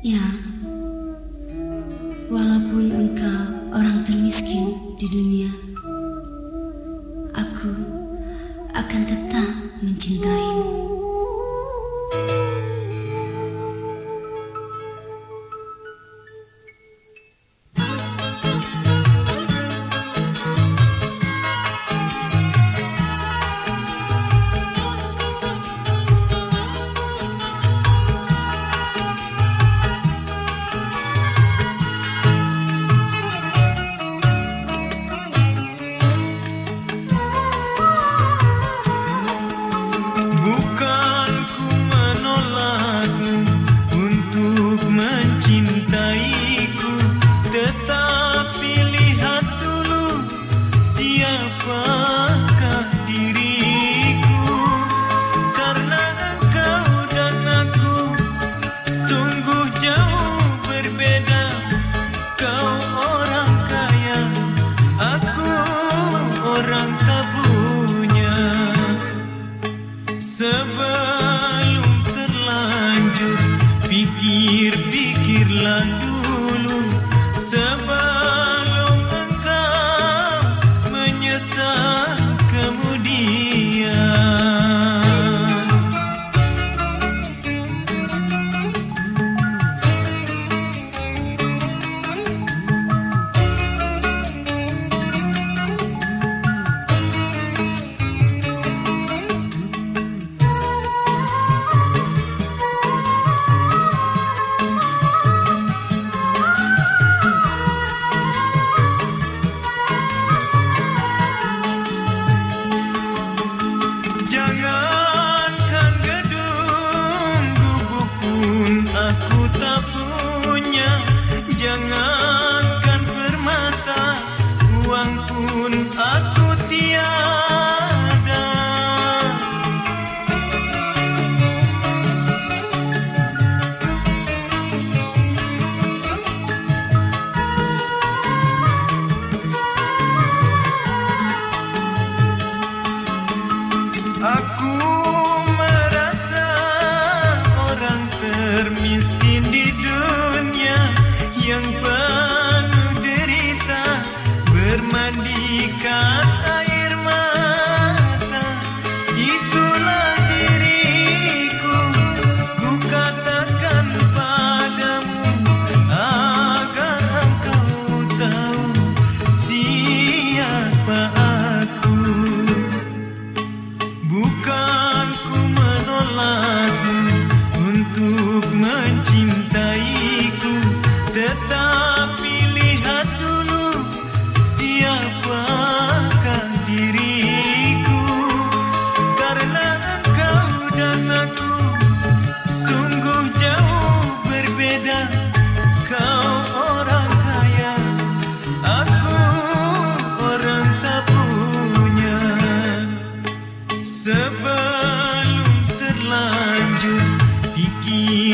Ya, walaupun engkau orang termiskin di dunia, aku akan tetap mencintaimu. pikir-pikir Aku merasa orang termiskin di dunia yang you.